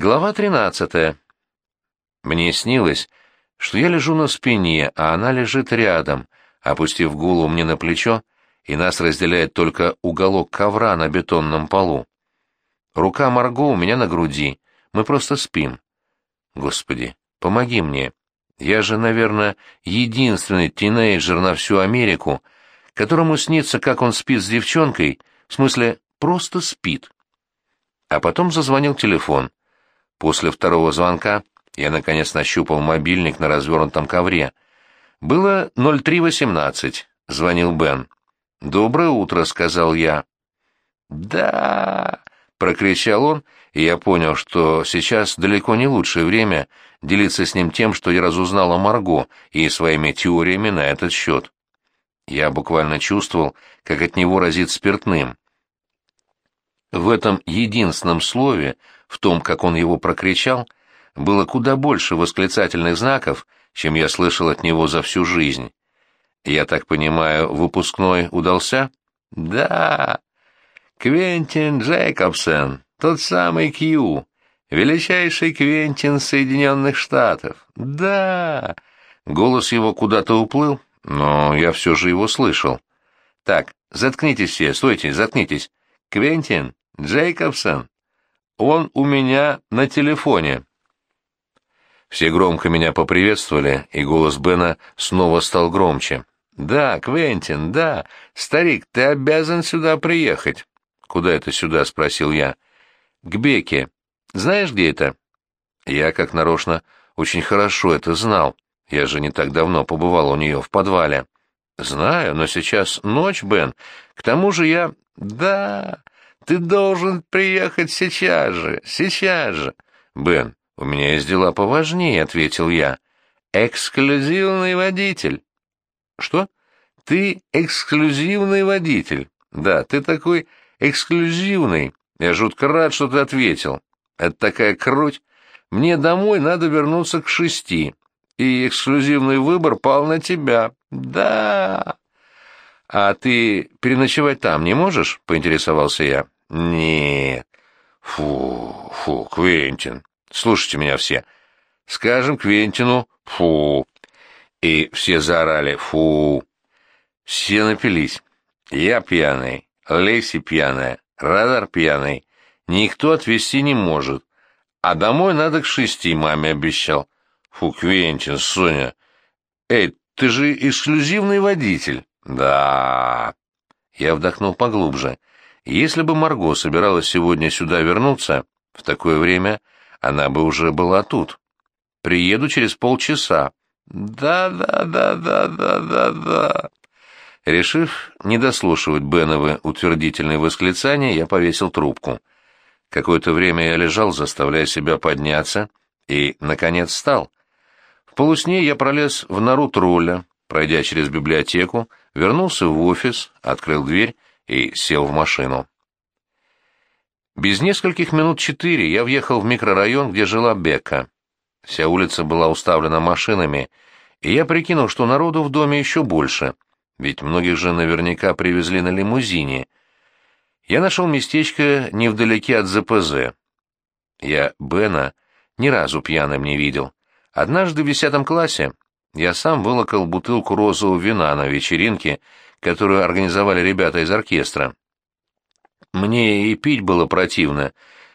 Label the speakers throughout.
Speaker 1: Глава 13. Мне снилось, что я лежу на спине, а она лежит рядом, опустив голову мне на плечо, и нас разделяет только уголок ковра на бетонном полу. Рука Марго у меня на груди, мы просто спим. Господи, помоги мне. Я же, наверное, единственный тинейджер на всю Америку, которому снится, как он спит с девчонкой, в смысле, просто спит. А потом зазвонил телефон. После второго звонка я, наконец, нащупал мобильник на развернутом ковре. Было 03.18, звонил Бен. «Доброе утро», — сказал я. «Да!» — прокричал он, и я понял, что сейчас далеко не лучшее время делиться с ним тем, что я разузнал о Марго и своими теориями на этот счет. Я буквально чувствовал, как от него разит спиртным. В этом единственном слове в том, как он его прокричал, было куда больше восклицательных знаков, чем я слышал от него за всю жизнь. Я так понимаю, выпускной удался? Да. Квентин Джейкобсен, тот самый Кью, величайший Квентин Соединенных Штатов. Да. Голос его куда-то уплыл, но я все же его слышал. Так, заткнитесь все, стойте, заткнитесь. Квентин Джейкобсон. Он у меня на телефоне. Все громко меня поприветствовали, и голос Бена снова стал громче. «Да, Квентин, да. Старик, ты обязан сюда приехать». «Куда это сюда?» — спросил я. «К Беке. Знаешь, где это?» Я, как нарочно, очень хорошо это знал. Я же не так давно побывал у нее в подвале. «Знаю, но сейчас ночь, Бен. К тому же я...» «Да, ты должен приехать сейчас же, сейчас же. Бен, у меня есть дела поважнее, ответил я. Эксклюзивный водитель. Что? Ты эксклюзивный водитель. Да, ты такой эксклюзивный. Я жутко рад, что ты ответил. Это такая круть. Мне домой надо вернуться к шести, и эксклюзивный выбор пал на тебя. Да. А ты переночевать там не можешь? поинтересовался я. Нет. Фу, фу, Квентин. Слушайте меня все. Скажем Квентину «фу». И все заорали «фу». Все напились. Я пьяный, Леси пьяная, Радар пьяный. Никто отвезти не может. А домой надо к шести, маме обещал. Фу, Квентин, Соня. Эй, ты же эксклюзивный водитель. Да. Я вдохнул поглубже. Если бы Марго собиралась сегодня сюда вернуться, в такое время она бы уже была тут. Приеду через полчаса. Да-да-да-да-да-да-да. Решив не дослушивать Беновы утвердительные восклицания, я повесил трубку. Какое-то время я лежал, заставляя себя подняться, и, наконец, встал. В полусне я пролез в нору тролля, пройдя через библиотеку, вернулся в офис, открыл дверь и сел в машину. Без нескольких минут четыре я въехал в микрорайон, где жила Бека. Вся улица была уставлена машинами, и я прикинул, что народу в доме еще больше, ведь многих же наверняка привезли на лимузине. Я нашел местечко невдалеке от ЗПЗ. Я Бена ни разу пьяным не видел. Однажды в десятом классе я сам вылокал бутылку розового вина на вечеринке, которую организовали ребята из оркестра. Мне и пить было противно,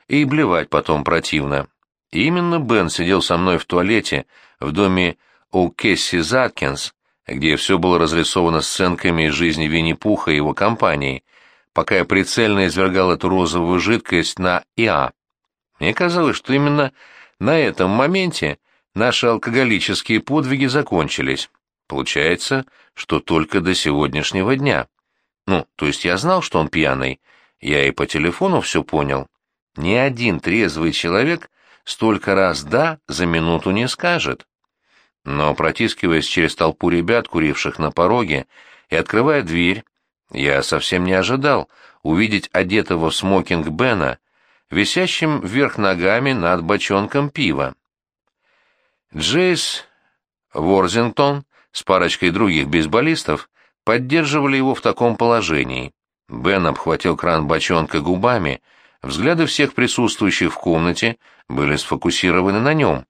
Speaker 1: и блевать потом противно. И именно Бен сидел со мной в туалете в доме у Кесси Заткинс, где все было разрисовано сценками из жизни Винни-Пуха и его компании, пока я прицельно извергал эту розовую жидкость на ИА. Мне казалось, что именно на этом моменте наши алкоголические подвиги закончились. Получается, что только до сегодняшнего дня. Ну, то есть я знал, что он пьяный. Я и по телефону все понял. Ни один трезвый человек столько раз «да» за минуту не скажет. Но, протискиваясь через толпу ребят, куривших на пороге, и открывая дверь, я совсем не ожидал увидеть одетого в смокинг Бена, висящим вверх ногами над бочонком пива. Джейс Ворзингтон с парочкой других бейсболистов поддерживали его в таком положении. Бен обхватил кран бочонка губами, Взгляды всех присутствующих в комнате были сфокусированы на нем.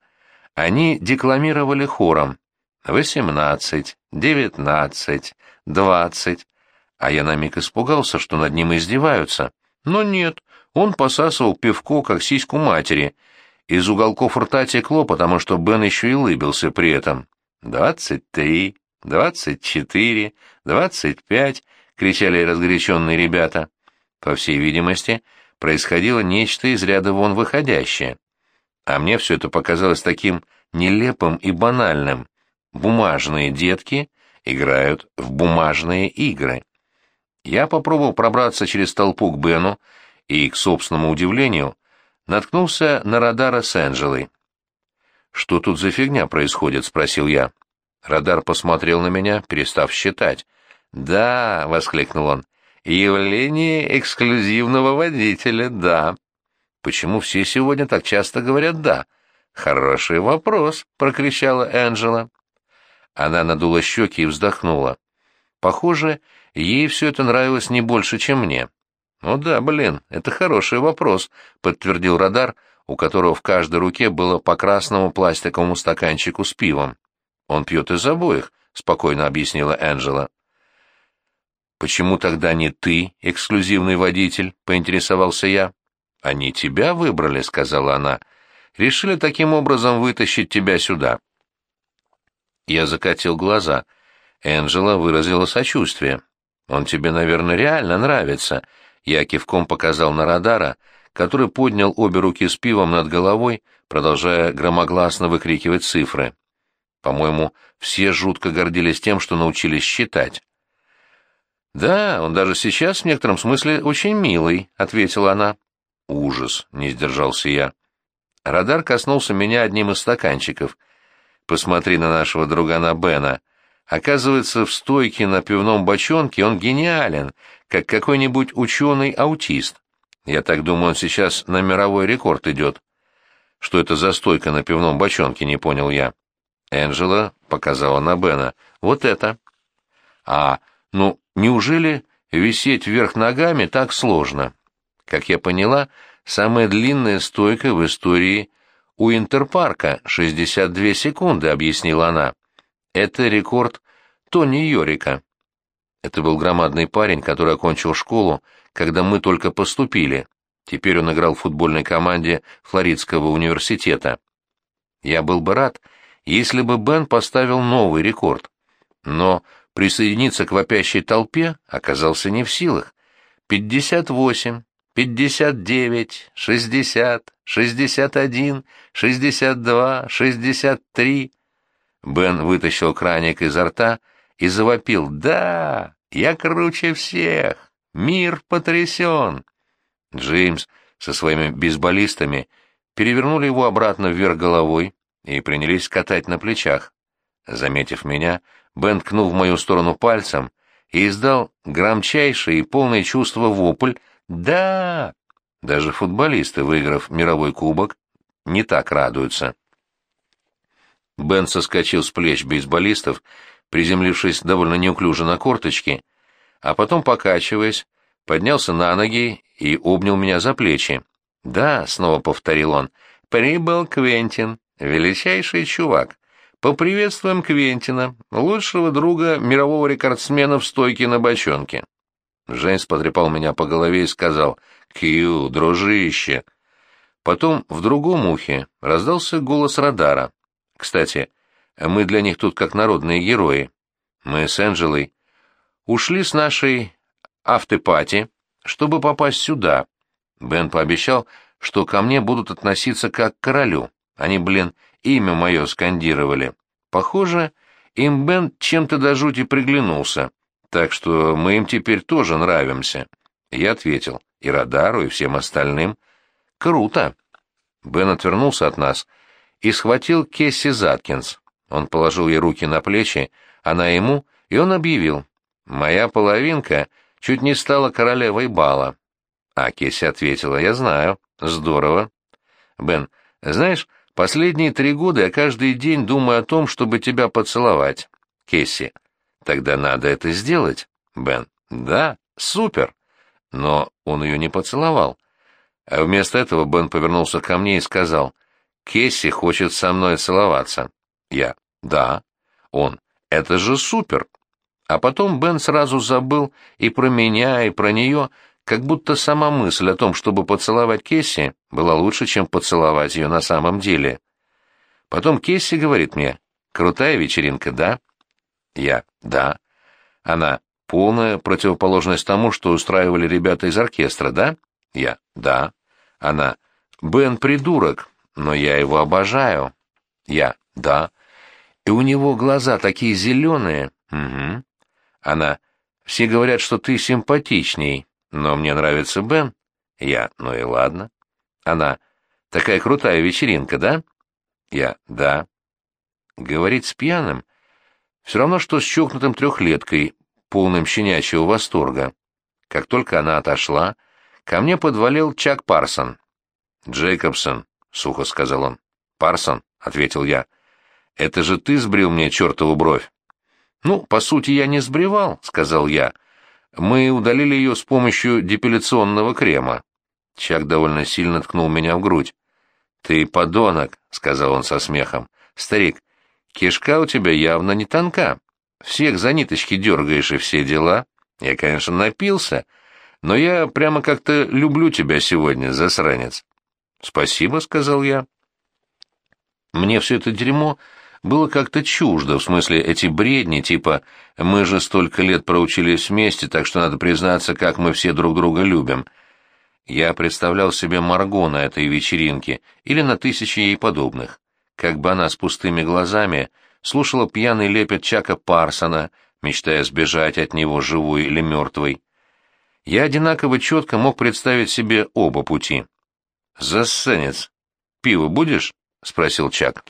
Speaker 1: Они декламировали хором «Восемнадцать, девятнадцать, двадцать». А я на миг испугался, что над ним издеваются. Но нет, он посасывал пивко, как сиську матери. Из уголков рта текло, потому что Бен еще и лыбился при этом. «Двадцать три, двадцать четыре, двадцать пять», — кричали разгоряченные ребята. По всей видимости, происходило нечто из ряда вон выходящее. А мне все это показалось таким нелепым и банальным. Бумажные детки играют в бумажные игры. Я попробовал пробраться через толпу к Бену и, к собственному удивлению, наткнулся на радара с Энджелой. «Что тут за фигня происходит?» — спросил я. Радар посмотрел на меня, перестав считать. «Да», — воскликнул он, Явление эксклюзивного водителя, да. Почему все сегодня так часто говорят «да»? Хороший вопрос, прокричала Энджела. Она надула щеки и вздохнула. Похоже, ей все это нравилось не больше, чем мне. «Ну да, блин, это хороший вопрос», — подтвердил радар, у которого в каждой руке было по красному пластиковому стаканчику с пивом. «Он пьет из обоих», — спокойно объяснила Энджела. «Почему тогда не ты, эксклюзивный водитель?» — поинтересовался я. «Они тебя выбрали», — сказала она. «Решили таким образом вытащить тебя сюда». Я закатил глаза. Энджела выразила сочувствие. «Он тебе, наверное, реально нравится», — я кивком показал на радара, который поднял обе руки с пивом над головой, продолжая громогласно выкрикивать цифры. По-моему, все жутко гордились тем, что научились считать. «Да, он даже сейчас в некотором смысле очень милый», — ответила она. «Ужас», — не сдержался я. Радар коснулся меня одним из стаканчиков. «Посмотри на нашего другана Бена. Оказывается, в стойке на пивном бочонке он гениален, как какой-нибудь ученый-аутист. Я так думаю, он сейчас на мировой рекорд идет». «Что это за стойка на пивном бочонке?» — не понял я. Энджела показала на Бена. «Вот это». «А, ну, неужели висеть вверх ногами так сложно? Как я поняла, самая длинная стойка в истории у Интерпарка — 62 секунды, объяснила она. Это рекорд Тони Йорика. Это был громадный парень, который окончил школу, когда мы только поступили. Теперь он играл в футбольной команде Флоридского университета. Я был бы рад, если бы Бен поставил новый рекорд. Но присоединиться к вопящей толпе оказался не в силах. Пятьдесят восемь, пятьдесят девять, шестьдесят, шестьдесят один, шестьдесят два, шестьдесят три. Бен вытащил краник изо рта и завопил «Да, я круче всех! Мир потрясен!» Джеймс со своими бейсболистами перевернули его обратно вверх головой и принялись катать на плечах. Заметив меня, Бен ткнул в мою сторону пальцем и издал громчайший и полное чувство вопль «Да!». Даже футболисты, выиграв мировой кубок, не так радуются. Бен соскочил с плеч бейсболистов, приземлившись довольно неуклюже на корточки, а потом, покачиваясь, поднялся на ноги и обнял меня за плечи. «Да», — снова повторил он, — «прибыл Квентин, величайший чувак. Поприветствуем Квентина, лучшего друга мирового рекордсмена в стойке на бочонке. Джеймс потрепал меня по голове и сказал «Кью, дружище». Потом в другом ухе раздался голос радара. Кстати, мы для них тут как народные герои. Мы с Энджелой ушли с нашей автопати, чтобы попасть сюда. Бен пообещал, что ко мне будут относиться как к королю. Они, блин, имя мое скандировали. Похоже, им Бен чем-то до жути приглянулся, так что мы им теперь тоже нравимся. Я ответил, и Радару, и всем остальным. Круто. Бен отвернулся от нас и схватил Кесси Заткинс. Он положил ей руки на плечи, она ему, и он объявил. «Моя половинка чуть не стала королевой бала». А Кесси ответила, «Я знаю. Здорово». «Бен, знаешь, Последние три года я каждый день думаю о том, чтобы тебя поцеловать. Кесси. Тогда надо это сделать. Бен. Да, супер. Но он ее не поцеловал. А вместо этого Бен повернулся ко мне и сказал, «Кесси хочет со мной целоваться». Я, «Да». Он, «Это же супер». А потом Бен сразу забыл и про меня, и про нее, как будто сама мысль о том, чтобы поцеловать Кесси, была лучше, чем поцеловать ее на самом деле. Потом Кесси говорит мне, «Крутая вечеринка, да?» Я, «Да». Она, полная противоположность тому, что устраивали ребята из оркестра, да? Я, «Да». Она, «Бен придурок, но я его обожаю». Я, «Да». И у него глаза такие зеленые. Угу. Она, «Все говорят, что ты симпатичней, но мне нравится Бен». Я, «Ну и ладно». Она, «Такая крутая вечеринка, да?» Я, «Да». Говорить с пьяным все равно, что с чокнутым трехлеткой, полным щенячьего восторга. Как только она отошла, ко мне подвалил Чак Парсон. «Джейкобсон», — сухо сказал он. «Парсон», — ответил я. «Это же ты сбрил мне чертову бровь». «Ну, по сути, я не сбривал», — сказал я. «Мы удалили ее с помощью депиляционного крема». Чак довольно сильно ткнул меня в грудь. «Ты подонок», — сказал он со смехом. «Старик, кишка у тебя явно не тонка. Всех за ниточки дергаешь и все дела. Я, конечно, напился, но я прямо как-то люблю тебя сегодня, засранец». «Спасибо», — сказал я. Мне все это дерьмо было как-то чуждо, в смысле эти бредни, типа «мы же столько лет проучились вместе, так что надо признаться, как мы все друг друга любим». Я представлял себе Марго на этой вечеринке или на тысячи ей подобных. Как бы она с пустыми глазами слушала пьяный лепет Чака Парсона, мечтая сбежать от него живой или мертвой. Я одинаково четко мог представить себе оба пути. «Засценец, пиво будешь?» — спросил Чак.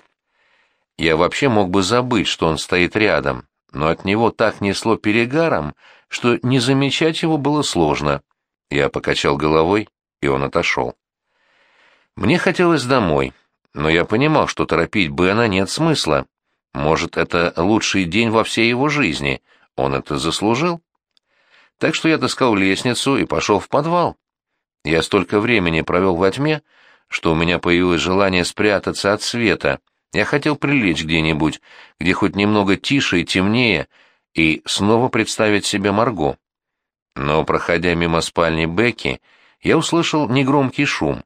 Speaker 1: Я вообще мог бы забыть, что он стоит рядом, но от него так несло перегаром, что не замечать его было сложно. Я покачал головой, и он отошел. Мне хотелось домой, но я понимал, что торопить Бена нет смысла. Может, это лучший день во всей его жизни, он это заслужил. Так что я таскал лестницу и пошел в подвал. Я столько времени провел во тьме, что у меня появилось желание спрятаться от света. Я хотел прилечь где-нибудь, где хоть немного тише и темнее, и снова представить себе Марго. Но, проходя мимо спальни Бекки, я услышал негромкий шум,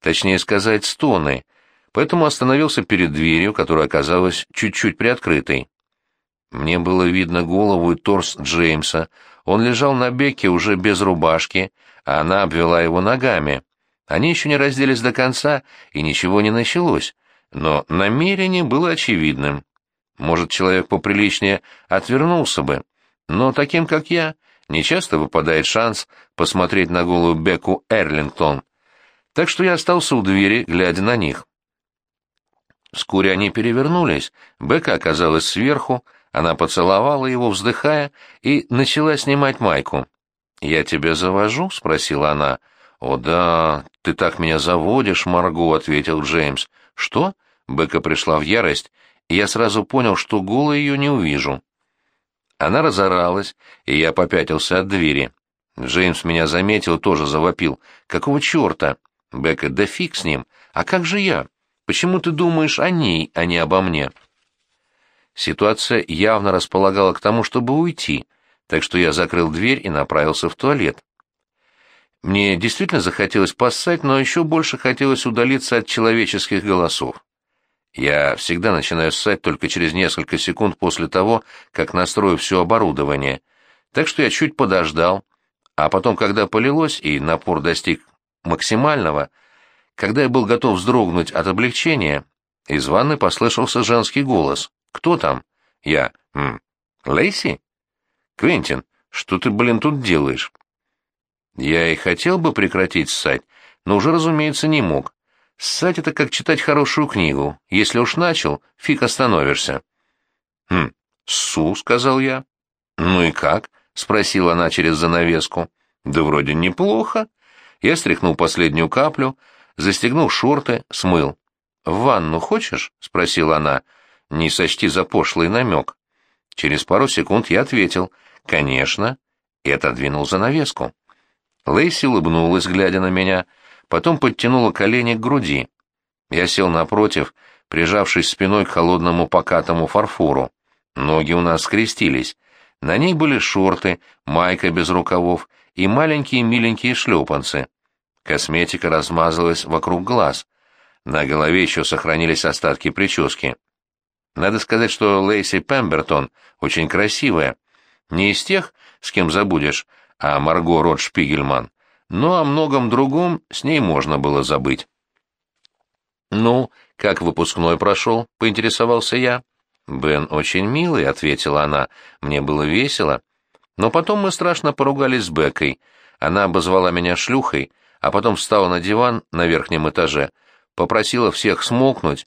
Speaker 1: точнее сказать, стоны, поэтому остановился перед дверью, которая оказалась чуть-чуть приоткрытой. Мне было видно голову и торс Джеймса. Он лежал на Бекке уже без рубашки, а она обвела его ногами. Они еще не разделись до конца, и ничего не началось, но намерение было очевидным. Может, человек поприличнее отвернулся бы, но таким, как я, нечасто выпадает шанс посмотреть на голую Беку Эрлингтон. Так что я остался у двери, глядя на них. Вскоре они перевернулись, Бека оказалась сверху, она поцеловала его, вздыхая, и начала снимать майку. «Я тебя завожу?» — спросила она. «О да, ты так меня заводишь, Марго», — ответил Джеймс. «Что?» — Бека пришла в ярость, и я сразу понял, что голой ее не увижу. Она разоралась, и я попятился от двери. Джеймс меня заметил, тоже завопил. «Какого черта?» «Бека, да фиг с ним! А как же я? Почему ты думаешь о ней, а не обо мне?» Ситуация явно располагала к тому, чтобы уйти, так что я закрыл дверь и направился в туалет. Мне действительно захотелось поссать, но еще больше хотелось удалиться от человеческих голосов. Я всегда начинаю ссать только через несколько секунд после того, как настрою все оборудование, так что я чуть подождал, а потом, когда полилось и напор достиг максимального, когда я был готов вздрогнуть от облегчения, из ванны послышался женский голос. «Кто там?» «Я». «М. Лейси?» «Квентин, что ты, блин, тут делаешь?» Я и хотел бы прекратить ссать, но уже, разумеется, не мог. Ссать — это как читать хорошую книгу. Если уж начал, фиг остановишься. «Хм, су», — сказал я. «Ну и как?» — спросила она через занавеску. «Да вроде неплохо». Я стряхнул последнюю каплю, застегнул шорты, смыл. «В ванну хочешь?» — спросила она. «Не сочти за пошлый намек». Через пару секунд я ответил «Конечно» и отодвинул занавеску. Лейси улыбнулась, глядя на меня, потом подтянула колени к груди. Я сел напротив, прижавшись спиной к холодному покатому фарфору. Ноги у нас скрестились. На ней были шорты, майка без рукавов и маленькие миленькие шлепанцы. Косметика размазалась вокруг глаз. На голове еще сохранились остатки прически. Надо сказать, что Лейси Пембертон очень красивая. Не из тех, с кем забудешь, а Марго Рот Шпигельман. Но о многом другом с ней можно было забыть. «Ну, как выпускной прошел?» — поинтересовался я. «Бен очень милый», — ответила она. «Мне было весело. Но потом мы страшно поругались с Беккой. Она обозвала меня шлюхой, а потом встала на диван на верхнем этаже, попросила всех смолкнуть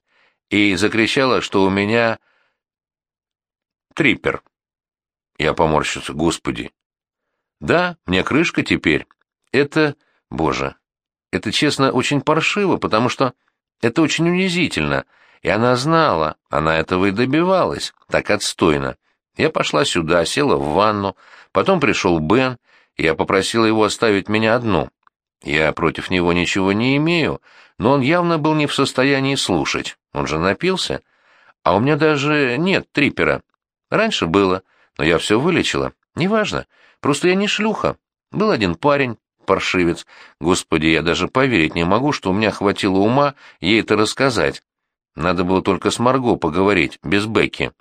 Speaker 1: и закричала, что у меня трипер. Я поморщился, господи. Да, мне крышка теперь. Это, боже, это, честно, очень паршиво, потому что это очень унизительно. И она знала, она этого и добивалась, так отстойно. Я пошла сюда, села в ванну, потом пришел Бен, и я попросила его оставить меня одну. Я против него ничего не имею, но он явно был не в состоянии слушать. Он же напился. А у меня даже нет трипера. Раньше было, но я все вылечила. Неважно, просто я не шлюха. Был один парень, паршивец. Господи, я даже поверить не могу, что у меня хватило ума ей это рассказать. Надо было только с Марго поговорить, без Бекки.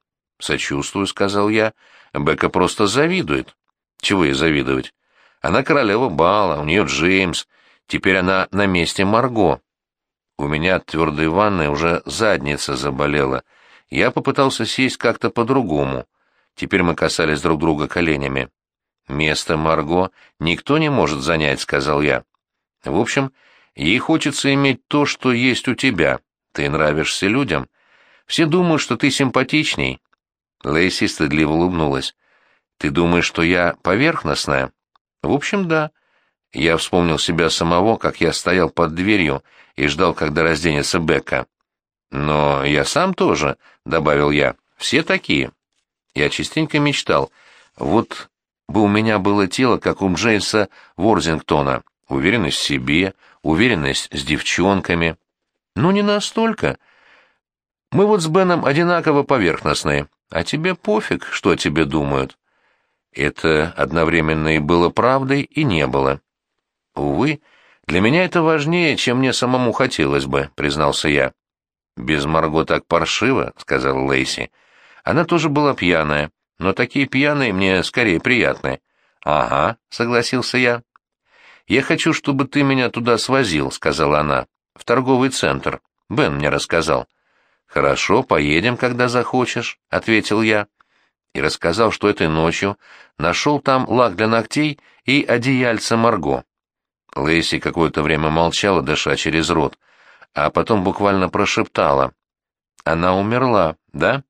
Speaker 1: «Сочувствую», — сказал я. «Бекка просто завидует». «Чего ей завидовать? Она королева бала, у нее Джеймс. Теперь она на месте Марго. У меня от твердой ванны уже задница заболела. Я попытался сесть как-то по-другому. Теперь мы касались друг друга коленями. «Место Марго никто не может занять», — сказал я. «В общем, ей хочется иметь то, что есть у тебя. Ты нравишься людям. Все думают, что ты симпатичней». Лейси стыдливо улыбнулась. «Ты думаешь, что я поверхностная?» «В общем, да». Я вспомнил себя самого, как я стоял под дверью и ждал, когда разденется Бекка. «Но я сам тоже», — добавил я, — «все такие». Я частенько мечтал, вот бы у меня было тело, как у Джеймса Ворзингтона, уверенность в себе, уверенность с девчонками. Ну, не настолько. Мы вот с Беном одинаково поверхностные, а тебе пофиг, что о тебе думают. Это одновременно и было правдой, и не было. «Увы, для меня это важнее, чем мне самому хотелось бы», — признался я. «Без Марго так паршиво», — сказала Лейси. «Она тоже была пьяная, но такие пьяные мне скорее приятны». «Ага», — согласился я. «Я хочу, чтобы ты меня туда свозил», — сказала она. «В торговый центр. Бен мне рассказал». «Хорошо, поедем, когда захочешь», — ответил я. И рассказал, что этой ночью нашел там лак для ногтей и одеяльце Марго. Лэйси какое-то время молчала, дыша через рот, а потом буквально прошептала. «Она умерла, да?»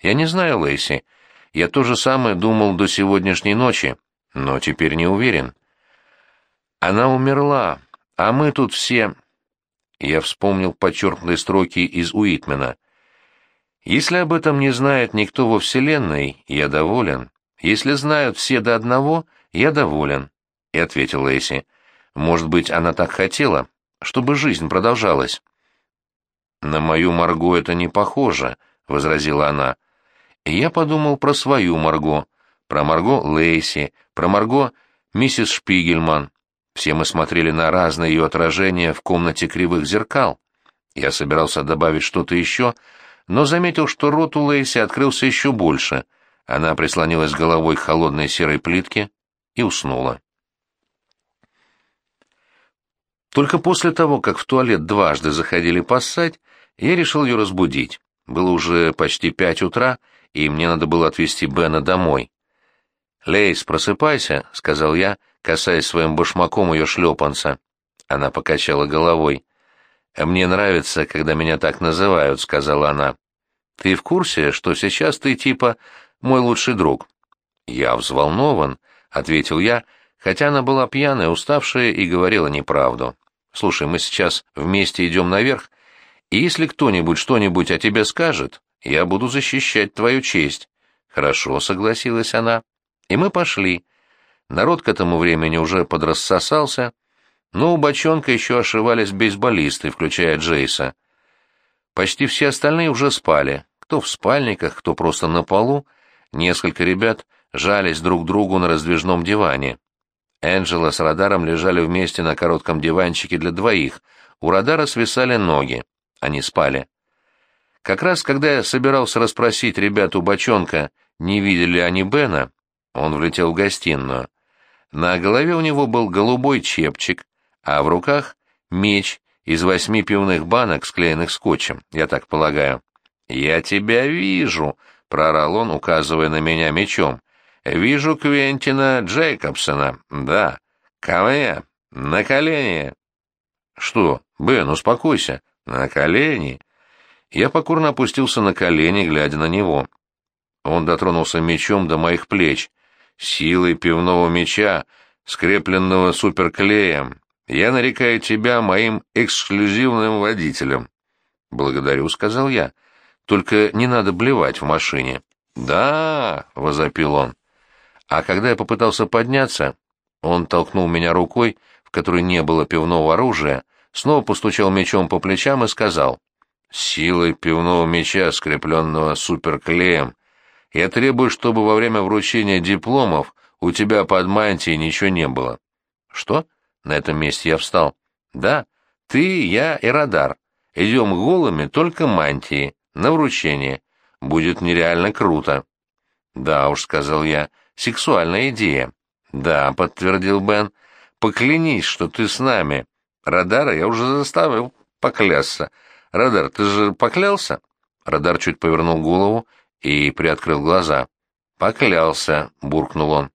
Speaker 1: «Я не знаю, Лэйси. Я то же самое думал до сегодняшней ночи, но теперь не уверен». «Она умерла, а мы тут все...» Я вспомнил подчеркнутые строки из Уитмена. «Если об этом не знает никто во Вселенной, я доволен. Если знают все до одного, я доволен», — и ответил Лэйси. Может быть, она так хотела, чтобы жизнь продолжалась. «На мою Марго это не похоже», — возразила она. И я подумал про свою Марго, про Марго Лейси, про Марго миссис Шпигельман. Все мы смотрели на разные ее отражения в комнате кривых зеркал. Я собирался добавить что-то еще, но заметил, что рот у Лейси открылся еще больше. Она прислонилась головой к холодной серой плитке и уснула. Только после того, как в туалет дважды заходили поссать, я решил ее разбудить. Было уже почти пять утра, и мне надо было отвезти Бена домой. «Лейс, просыпайся», — сказал я, касаясь своим башмаком ее шлепанца. Она покачала головой. «Мне нравится, когда меня так называют», — сказала она. «Ты в курсе, что сейчас ты типа мой лучший друг?» «Я взволнован», — ответил я, хотя она была пьяная, уставшая и говорила неправду. Слушай, мы сейчас вместе идем наверх, и если кто-нибудь что-нибудь о тебе скажет, я буду защищать твою честь. Хорошо, согласилась она. И мы пошли. Народ к этому времени уже подрассосался. но у бочонка еще ошивались бейсболисты, включая Джейса. Почти все остальные уже спали, кто в спальниках, кто просто на полу. Несколько ребят жались друг другу на раздвижном диване. Энджела с радаром лежали вместе на коротком диванчике для двоих. У радара свисали ноги. Они спали. Как раз когда я собирался расспросить ребят у бочонка, не видели они Бена, он влетел в гостиную. На голове у него был голубой чепчик, а в руках меч из восьми пивных банок, склеенных скотчем, я так полагаю. «Я тебя вижу», — прорал он, указывая на меня мечом. «Вижу Квентина Джейкобсона, да. Ко мне, на колени». «Что, Бен, успокойся. На колени?» Я покорно опустился на колени, глядя на него. Он дотронулся мечом до моих плеч. Силой пивного меча, скрепленного суперклеем, я нарекаю тебя моим эксклюзивным водителем. Благодарю, сказал я. Только не надо блевать в машине. Да, возопил он. А когда я попытался подняться, он толкнул меня рукой, в которой не было пивного оружия, снова постучал мечом по плечам и сказал: "Силой пивного меча, скрепленного суперклеем, я требую, чтобы во время вручения дипломов у тебя под мантией ничего не было. Что? На этом месте я встал. Да, ты, я и радар. Идем голыми, только мантии, на вручение. Будет нереально круто. Да уж, сказал я, сексуальная идея. Да, подтвердил Бен. Поклянись, что ты с нами. Радара я уже заставил поклясться. Радар, ты же поклялся? Радар чуть повернул голову и приоткрыл глаза. «Поклялся», — буркнул он.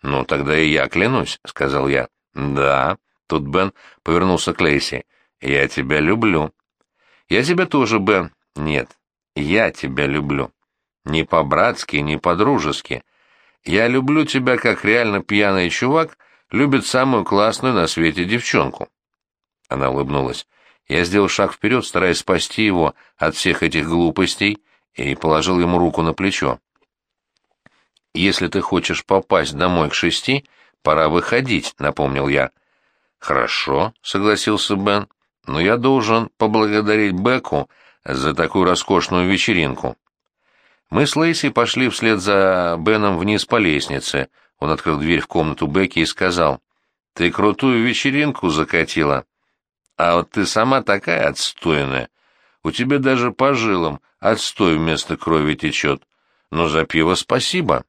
Speaker 1: «Ну, тогда и я клянусь», — сказал я. «Да», — тут Бен повернулся к Лейси. «Я тебя люблю». «Я тебя тоже, Бен». «Нет, я тебя люблю. Не по-братски, не по-дружески. Я люблю тебя, как реально пьяный чувак любит самую классную на свете девчонку». Она улыбнулась. Я сделал шаг вперед, стараясь спасти его от всех этих глупостей, и положил ему руку на плечо. «Если ты хочешь попасть домой к шести, пора выходить», — напомнил я. «Хорошо», — согласился Бен, — «но я должен поблагодарить Беку за такую роскошную вечеринку». Мы с Лейси пошли вслед за Беном вниз по лестнице. Он открыл дверь в комнату Бекки и сказал, «Ты крутую вечеринку закатила. А вот ты сама такая отстойная. У тебя даже по жилам отстой вместо крови течет. Но за пиво спасибо.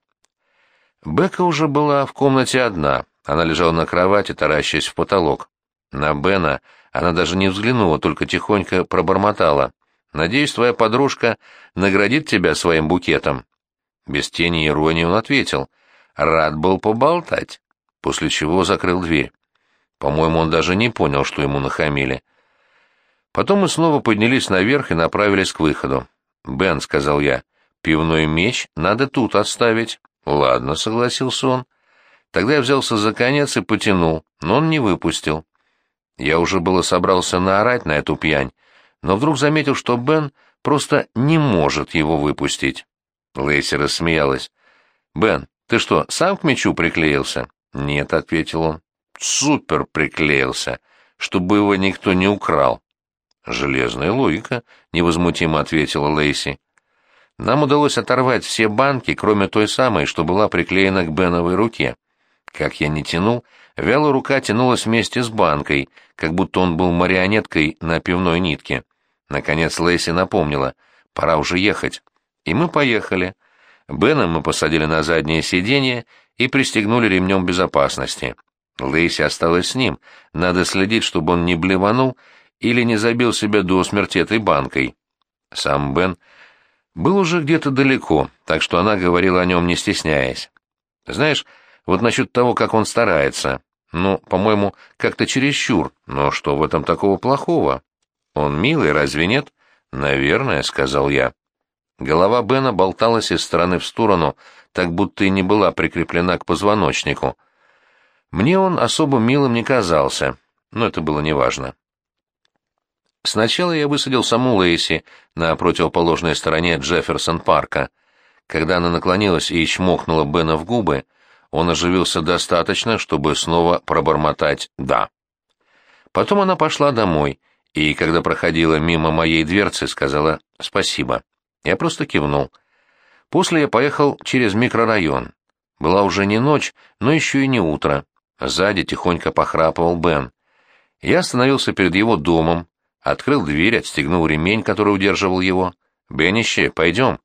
Speaker 1: Бека уже была в комнате одна. Она лежала на кровати, таращаясь в потолок. На Бена она даже не взглянула, только тихонько пробормотала. «Надеюсь, твоя подружка наградит тебя своим букетом». Без тени иронии он ответил. «Рад был поболтать», после чего закрыл дверь. По-моему, он даже не понял, что ему нахамили. Потом мы снова поднялись наверх и направились к выходу. «Бен», — сказал я, — «пивной меч надо тут оставить». «Ладно», — согласился он. Тогда я взялся за конец и потянул, но он не выпустил. Я уже было собрался наорать на эту пьянь, но вдруг заметил, что Бен просто не может его выпустить. Лейси рассмеялась. «Бен, ты что, сам к мечу приклеился?» «Нет», — ответил он. «Супер приклеился, чтобы его никто не украл». «Железная логика», — невозмутимо ответила Лейси. «Нам удалось оторвать все банки, кроме той самой, что была приклеена к Беновой руке. Как я не тянул, вялая рука тянулась вместе с банкой, как будто он был марионеткой на пивной нитке. Наконец Лейси напомнила, пора уже ехать. И мы поехали. Бена мы посадили на заднее сиденье и пристегнули ремнем безопасности. Лейси осталась с ним, надо следить, чтобы он не блеванул, или не забил себя до смерти этой банкой. Сам Бен был уже где-то далеко, так что она говорила о нем не стесняясь. Знаешь, вот насчет того, как он старается. Ну, по-моему, как-то чересчур, но что в этом такого плохого? Он милый, разве нет? Наверное, сказал я. Голова Бена болталась из стороны в сторону, так будто и не была прикреплена к позвоночнику. Мне он особо милым не казался, но это было неважно. Сначала я высадил саму Лейси на противоположной стороне Джефферсон-парка. Когда она наклонилась и чмокнула Бена в губы, он оживился достаточно, чтобы снова пробормотать «да». Потом она пошла домой, и, когда проходила мимо моей дверцы, сказала «спасибо». Я просто кивнул. После я поехал через микрорайон. Была уже не ночь, но еще и не утро. Сзади тихонько похрапывал Бен. Я остановился перед его домом, открыл дверь, отстегнул ремень, который удерживал его. «Беннище, пойдем».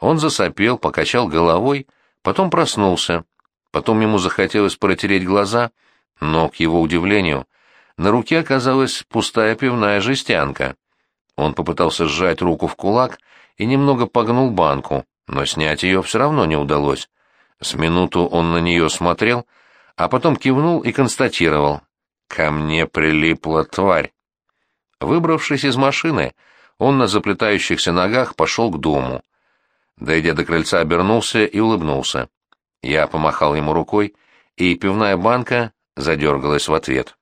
Speaker 1: Он засопел, покачал головой, потом проснулся. Потом ему захотелось протереть глаза, но, к его удивлению, на руке оказалась пустая пивная жестянка. Он попытался сжать руку в кулак и немного погнул банку, но снять ее все равно не удалось. С минуту он на нее смотрел, а потом кивнул и констатировал. «Ко мне прилипла тварь». Выбравшись из машины, он на заплетающихся ногах пошел к дому. Дойдя до крыльца, обернулся и улыбнулся. Я помахал ему рукой, и пивная банка задергалась в ответ.